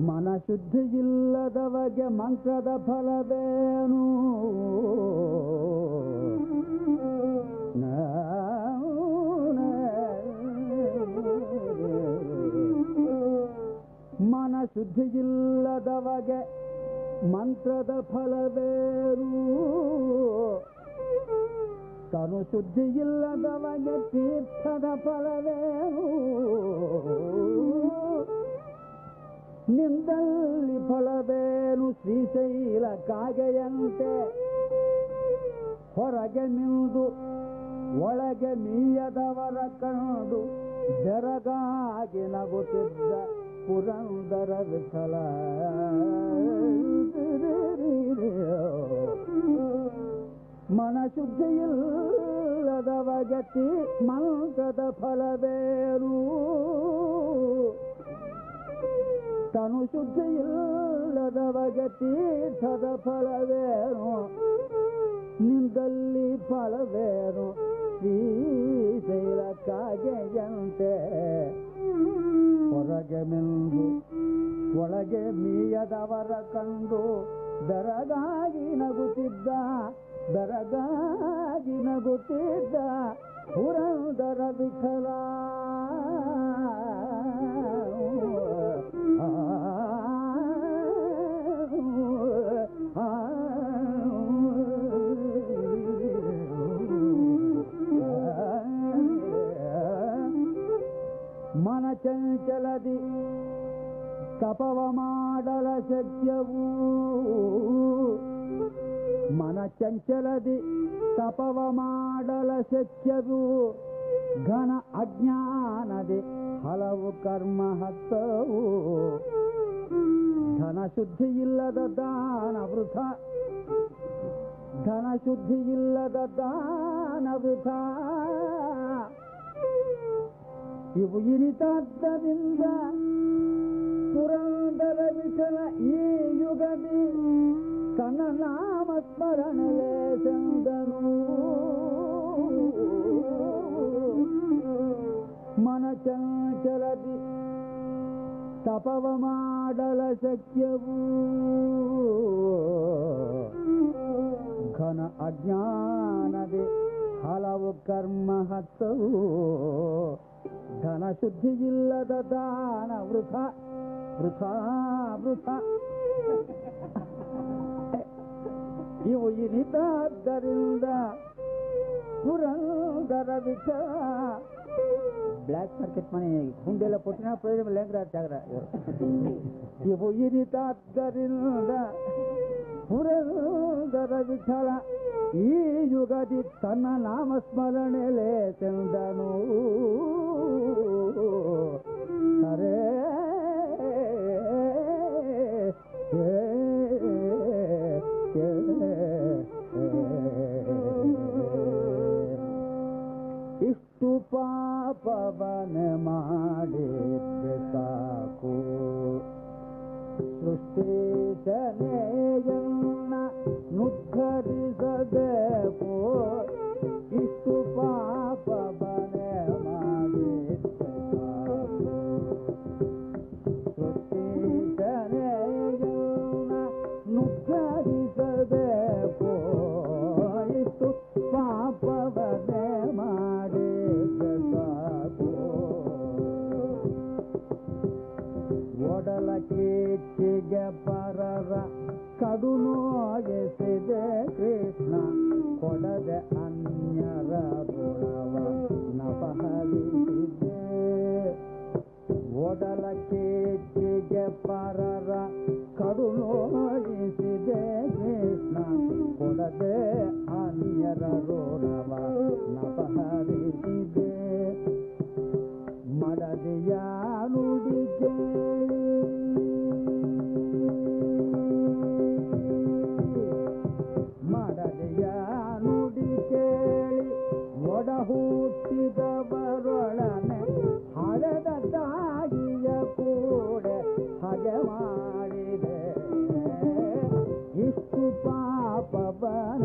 ಮನಶುದ್ಧಿ ಇಲ್ಲದವಗೆ ಮಂತ್ರದ ಫಲವೇನು? ಮನಶುದ್ಧಿ ಇಲ್ಲದವಗೆ ಮಂತ್ರದ ಫಲವೇನು? ತನು ಶುದ್ಧಿ ಇಲ್ಲದವಗೆ ತೀರ್ಥದ ಫಲವೇನು ನಿಂದಲ್ಲಿ ಫಲವೇನು ಶ್ರೀಶೈಲ ಕಾಗೆಯಂತೆ ಹೊರಗೆ ನಿಂದು ಒಳಗೆ ಮೀಯದವರ ಕಂಡು ಜರಗಾಗಿ ನಗುತ್ತಿದ್ದ ಪುರಂದರ ವಿಠಲ. ಮನಶುದ್ಧಿಯಿಲ್ಲದ ವಗತಿ ಮಂತ್ರದ ಫಲವೇರು. ತನು ಶುದ್ಧಿಯಿಲ್ಲದ ಸದ ಫಲವೇನು? ನಿಂದಲ್ಲಿ ಫಲವೇನು? ಶ್ರೀಶೈಲ ಕಾಗೆಯಂತೆ ಹೊರಗೆ ಮಿಂದು ಒಳಗೆ ಮೀಯದವರ ಕಂಡು ಬೆರಗಾಗಿ ನಗುತ್ತಿದ್ದ ಬೆರಗಾಗಿ ನಗುತ್ತಿದ್ದ ಪುರಂದರ ವಿಠಲ. ಮನ ಚಂಚಲದಿ ತಪವ ಮಾಡಲ ಶಕ್ಯವೂ. ಮನ ಚಂಚಲದಿ ತಪವ ಮಾಡಲ ಶಕ್ಯದು ಘನ ಅಜ್ಞಾನದಿ ಹಲವು ಕರ್ಮ ಹತ್ತವು. ಧನ ಶುದ್ಧಿ ಇಲ್ಲದ ದಾನ ವೃಥ. ಧನ ಶುದ್ಧಿ ಇಲ್ಲದ ದಾನ ವೃಥ. ಇವು ಪುರಾಂದರ ವಿಠಲ ಈ ಯುಗದಿ ತನ್ನ ನಾಮ ಸ್ಮರಣವೇ ಚಂದನು ಮನ ಚಂಚಲದಿ ತಪವ ಮಾಡಲ ಶಕ್ಯವೂ ಘನ ಅಜ್ಞಾನದೆ ಹಲವು ಕರ್ಮ ಹತ್ತವು ಧನ ಶುದ್ಧಿ ಇಲ್ಲದ ದಾನ ವೃಥ ವೃಥ ವೃಥ ಇವು ಇನಿತಾದ್ದರಿಂದ ಪುರಂದರ ವಿಠ ಬ್ಲ್ಯಾಕ್ ಮಾರ್ಕೆಟ್ ಮನೆ ಹುಂಡೆಲ್ಲ ಕೊಟ್ಟಿನ ಪ್ರಯೋಜನ ಲೇಂಗ್ರ ಜಾಗ್ರ ಇವು ಇನಿತಾದ್ದರಿಂದ ಪುರಂದರ ವಿಠಲ ಈ ಯುಗದಿ ತನ್ನ ನಾಮಸ್ಮರಣೆಲೆ ಚಂದನು पुष्टितनेयम् ನಪಹರಿಸಿದೆ ಒಡಲ ಕೇಚಿಗೆ ಪರರ ಕಡು ನೋಯಿಸಿದೆ ಕೃಷ್ಣ. ಕೊಡದೆ ಅನ್ಯರ ಋಣವ Baba.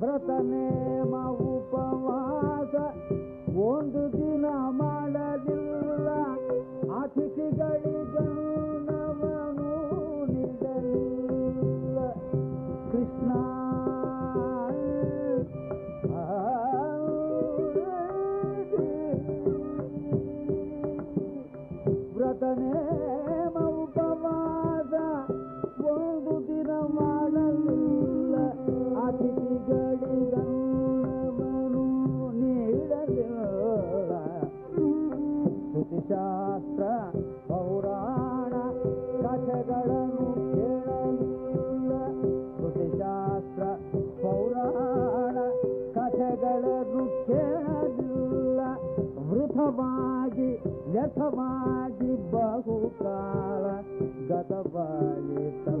ವ್ರತ ನೇಮ ಉಪವಾಸ ಒಂದು ದಿನ ಮಾಡಲಿಲ್ಲ. ಅತಿಥಿಗಳಿಗನವನು ನೀಡಲಿಲ್ಲ. ಕೃಷ್ಣ. ವ್ರತನೇ ಕಥೆಗಳನ್ನು ಕೇಳಲಿಲ್ಲ. ಕೃತಿಶಾಸ್ತ್ರ ಪೌರಾಣ ಕಥೆಗಳನ್ನು ಕೇಳಲಿಲ್ಲ. ವೃಥವಾಗಿ ವ್ಯಥವಾಗಿ ಬಹುಕಾಲ ಗತವಾಯಿತು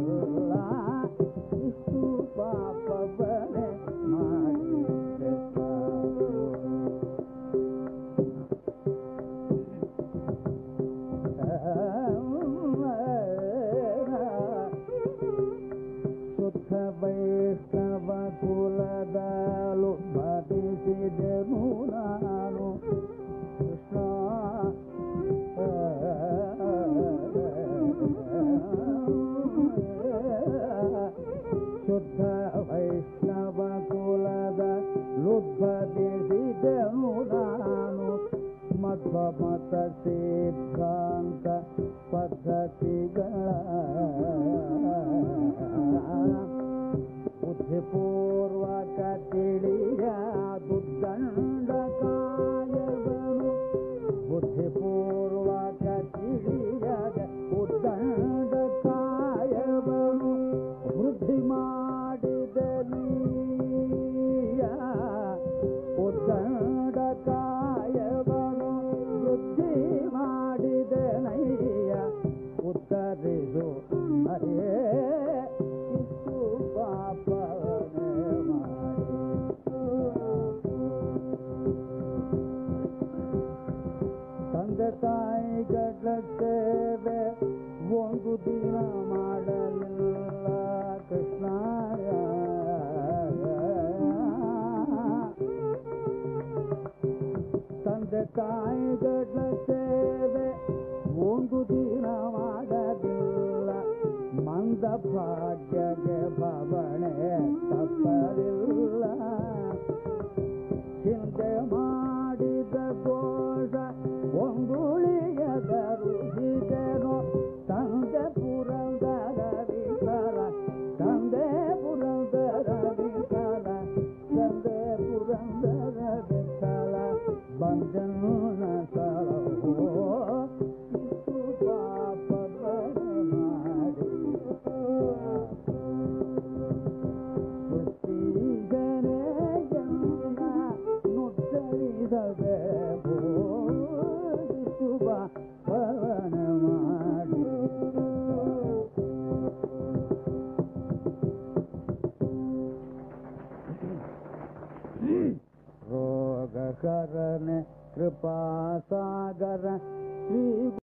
करण उपुर ڪرشن تند ڪيل سيو دين مادل مند ڀاڄ ڀوڻي ته ಬಂದವೇ